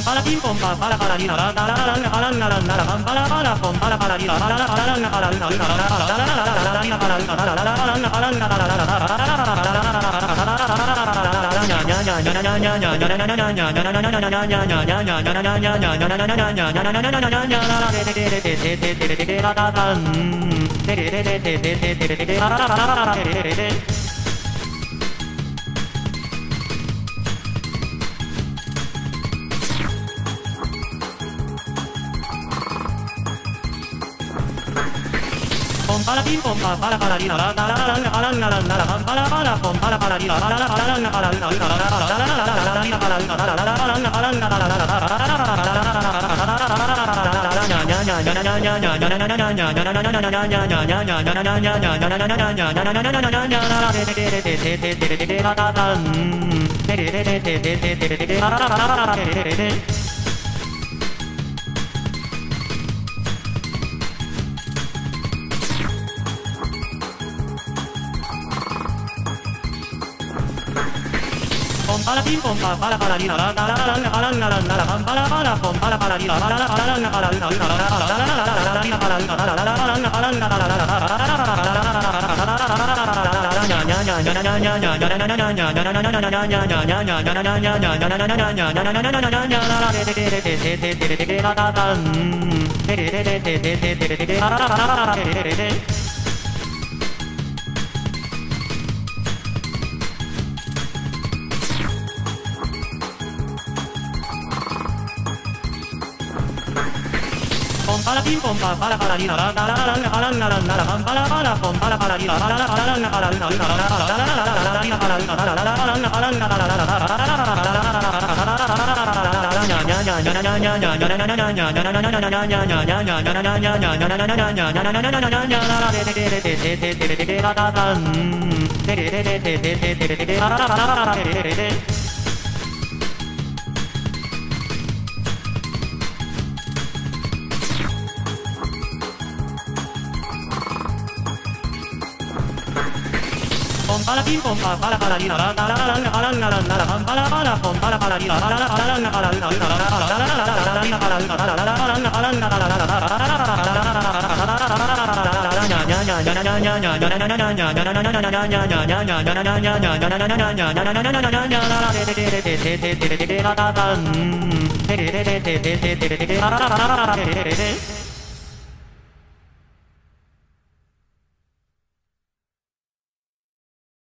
para pim pom pa para para ni la la la la la la la la la la pam para para pom para para ni la la la la la la para la la Pom para pim pom pa para para para para para para para para para para para pim pom pa para para ni la la la la la la la la la la para para pom para para ni la la la la la la para la Pom para pim pom pa para para la la la la la la pam para para pom para para ni la la la la la la para la la